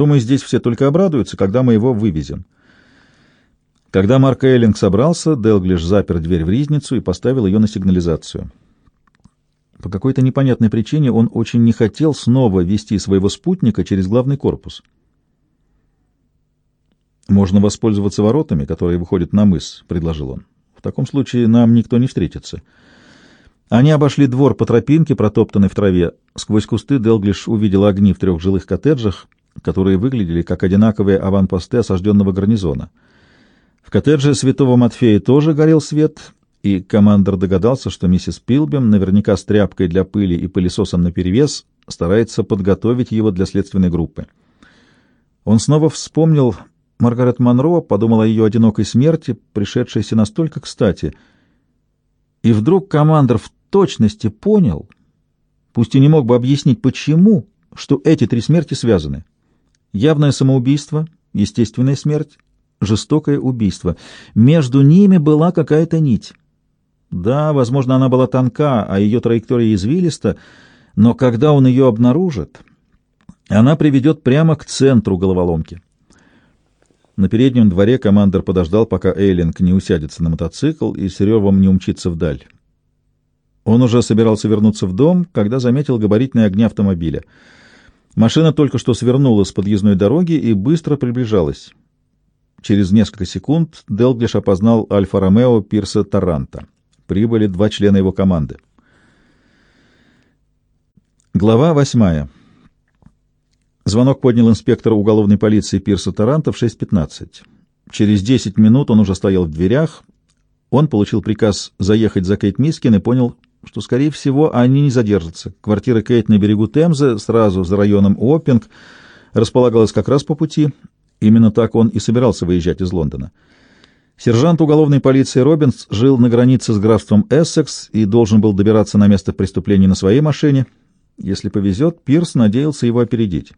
Думаю, здесь все только обрадуются, когда мы его вывезем. Когда Марк Эйлинг собрался, Делглиш запер дверь в ризницу и поставил ее на сигнализацию. По какой-то непонятной причине он очень не хотел снова вести своего спутника через главный корпус. «Можно воспользоваться воротами, которые выходят на мыс», — предложил он. «В таком случае нам никто не встретится». Они обошли двор по тропинке, протоптанной в траве. Сквозь кусты Делглиш увидел огни в трех жилых коттеджах, которые выглядели как одинаковые аванпосты осажденного гарнизона. В коттедже святого Матфея тоже горел свет, и командор догадался, что миссис Пилбем наверняка с тряпкой для пыли и пылесосом наперевес старается подготовить его для следственной группы. Он снова вспомнил Маргарет Монро, подумал о ее одинокой смерти, пришедшейся настолько кстати. И вдруг командор в точности понял, пусть и не мог бы объяснить, почему, что эти три смерти связаны. Явное самоубийство, естественная смерть, жестокое убийство. Между ними была какая-то нить. Да, возможно, она была тонка, а ее траектория извилиста, но когда он ее обнаружит, она приведет прямо к центру головоломки. На переднем дворе командир подождал, пока Эйлинг не усядется на мотоцикл и с ревом не умчится вдаль. Он уже собирался вернуться в дом, когда заметил габаритные огни автомобиля. Машина только что свернула с подъездной дороги и быстро приближалась. Через несколько секунд Делглиш опознал Альфа-Ромео Пирса Таранта. Прибыли два члена его команды. Глава восьмая. Звонок поднял инспектор уголовной полиции Пирса Таранта в 6.15. Через 10 минут он уже стоял в дверях. Он получил приказ заехать за Кейт Мискин и понял, что, скорее всего, они не задержатся. Квартира Кейт на берегу Темзы, сразу за районом Уоппинг, располагалась как раз по пути. Именно так он и собирался выезжать из Лондона. Сержант уголовной полиции Робинс жил на границе с графством Эссекс и должен был добираться на место преступления на своей машине. Если повезет, Пирс надеялся его опередить.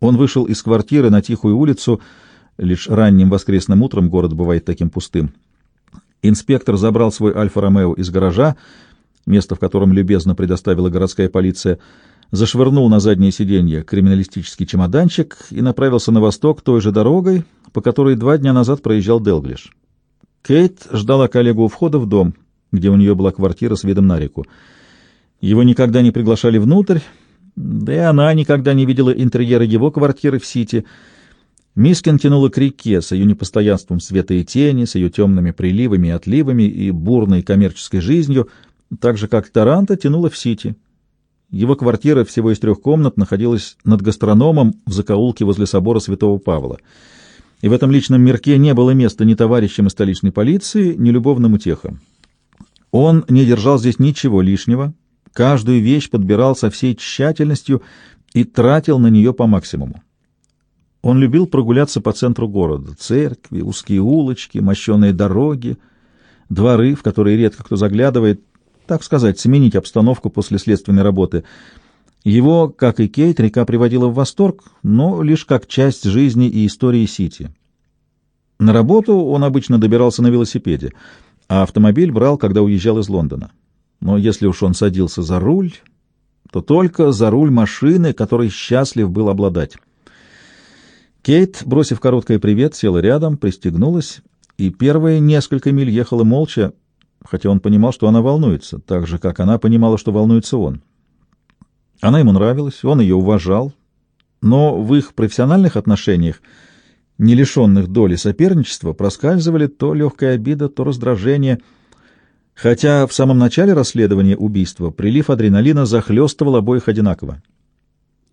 Он вышел из квартиры на тихую улицу. Лишь ранним воскресным утром город бывает таким пустым. Инспектор забрал свой Альфа-Ромео из гаража, место в котором любезно предоставила городская полиция, зашвырнул на заднее сиденье криминалистический чемоданчик и направился на восток той же дорогой, по которой два дня назад проезжал Делглиш. Кейт ждала коллегу у входа в дом, где у нее была квартира с видом на реку. Его никогда не приглашали внутрь, да и она никогда не видела интерьера его квартиры в Сити. Мискин тянула к реке с ее непостоянством света и тени, с ее темными приливами и отливами и бурной коммерческой жизнью — так же, как Таранто тянуло в Сити. Его квартира всего из трех комнат находилась над гастрономом в закоулке возле собора Святого Павла. И в этом личном мирке не было места ни товарищам из столичной полиции, ни любовным утехам. Он не держал здесь ничего лишнего, каждую вещь подбирал со всей тщательностью и тратил на нее по максимуму. Он любил прогуляться по центру города, церкви, узкие улочки, мощеные дороги, дворы, в которые редко кто заглядывает, так сказать, сменить обстановку после следственной работы. Его, как и Кейт, река приводила в восторг, но лишь как часть жизни и истории Сити. На работу он обычно добирался на велосипеде, а автомобиль брал, когда уезжал из Лондона. Но если уж он садился за руль, то только за руль машины, которой счастлив был обладать. Кейт, бросив короткое привет, села рядом, пристегнулась и первые несколько миль ехала молча, хотя он понимал, что она волнуется, так же, как она понимала, что волнуется он. Она ему нравилась, он ее уважал, но в их профессиональных отношениях, не лишенных доли соперничества, проскальзывали то легкая обида, то раздражение, хотя в самом начале расследования убийства прилив адреналина захлестывал обоих одинаково.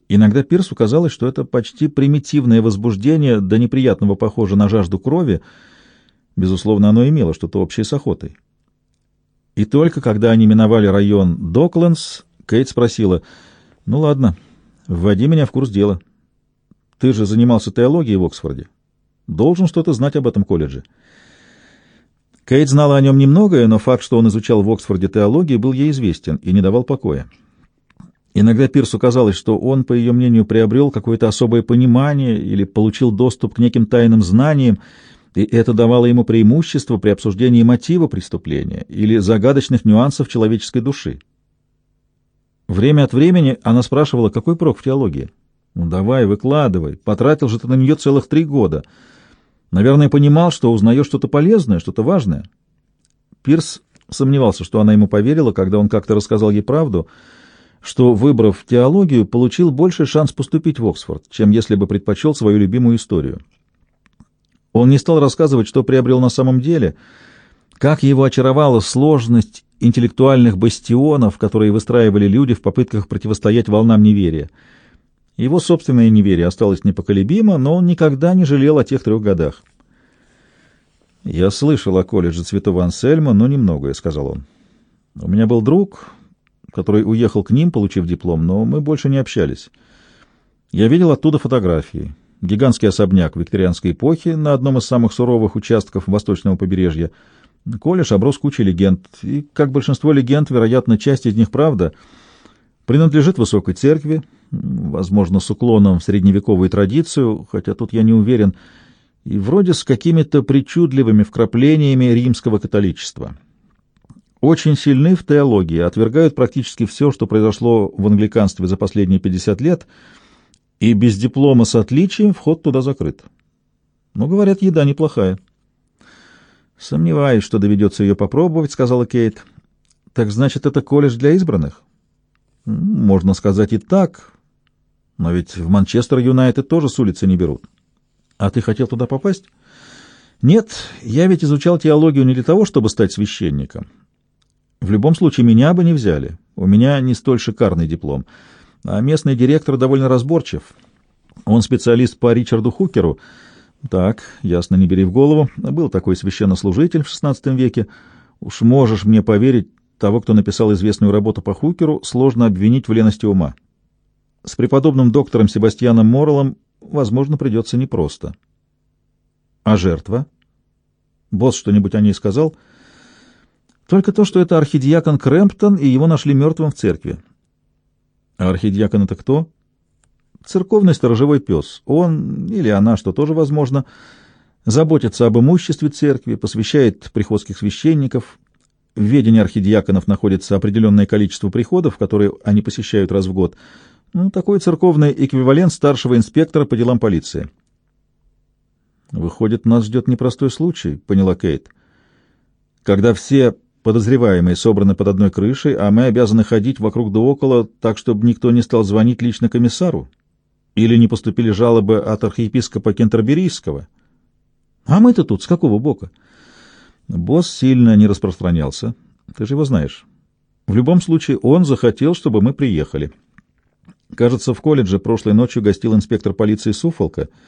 Иногда Пирсу казалось, что это почти примитивное возбуждение, до неприятного похоже на жажду крови, безусловно, оно имело что-то общее с охотой. И только когда они миновали район Доклендс, Кейт спросила, «Ну ладно, вводи меня в курс дела. Ты же занимался теологией в Оксфорде. Должен что-то знать об этом колледже». Кейт знала о нем немногое, но факт, что он изучал в Оксфорде теологию, был ей известен и не давал покоя. Иногда Пирсу казалось, что он, по ее мнению, приобрел какое-то особое понимание или получил доступ к неким тайным знаниям, и это давало ему преимущество при обсуждении мотива преступления или загадочных нюансов человеческой души. Время от времени она спрашивала, какой прок в теологии. Ну, давай, выкладывай. Потратил же ты на нее целых три года. Наверное, понимал, что узнаешь что-то полезное, что-то важное. Пирс сомневался, что она ему поверила, когда он как-то рассказал ей правду, что, выбрав теологию, получил больший шанс поступить в Оксфорд, чем если бы предпочел свою любимую историю. Он не стал рассказывать, что приобрел на самом деле, как его очаровала сложность интеллектуальных бастионов, которые выстраивали люди в попытках противостоять волнам неверия. Его собственное неверие осталось непоколебимо, но он никогда не жалел о тех трех годах. «Я слышал о колледже Святого Ансельма, но немногое», — сказал он. «У меня был друг, который уехал к ним, получив диплом, но мы больше не общались. Я видел оттуда фотографии. Гигантский особняк викторианской эпохи на одном из самых суровых участков восточного побережья. Колледж оброс кучей легенд, и, как большинство легенд, вероятно, часть из них правда, принадлежит высокой церкви, возможно, с уклоном в средневековую традицию, хотя тут я не уверен, и вроде с какими-то причудливыми вкраплениями римского католичества. Очень сильны в теологии, отвергают практически все, что произошло в англиканстве за последние 50 лет, и без диплома с отличием вход туда закрыт. Но, говорят, еда неплохая. «Сомневаюсь, что доведется ее попробовать», — сказала Кейт. «Так значит, это колледж для избранных?» «Можно сказать и так, но ведь в Манчестер Юнайтед тоже с улицы не берут. А ты хотел туда попасть? Нет, я ведь изучал теологию не для того, чтобы стать священником. В любом случае, меня бы не взяли. У меня не столь шикарный диплом. А местный директор довольно разборчив. Он специалист по Ричарду Хукеру. Так, ясно, не бери в голову. Был такой священнослужитель в XVI веке. Уж можешь мне поверить, того, кто написал известную работу по Хукеру, сложно обвинить в лености ума. С преподобным доктором Себастьяном Морреллом, возможно, придется непросто. А жертва? Босс что-нибудь о ней сказал? Только то, что это архидиакон Крэмптон, и его нашли мертвым в церкви. А архидиакон это кто? Церковный сторожевой пес. Он, или она, что тоже возможно, заботится об имуществе церкви, посвящает приходских священников. В ведении архидиаконов находится определенное количество приходов, которые они посещают раз в год — ну, такой церковный эквивалент старшего инспектора по делам полиции. «Выходит, нас ждет непростой случай», — поняла Кейт. «Когда все подозреваемые собраны под одной крышей, а мы обязаны ходить вокруг да около, так, чтобы никто не стал звонить лично комиссару? Или не поступили жалобы от архиепископа Кентерберийского? А мы-то тут с какого бока?» Босс сильно не распространялся. Ты же его знаешь. В любом случае, он захотел, чтобы мы приехали. Кажется, в колледже прошлой ночью гостил инспектор полиции Суфолка —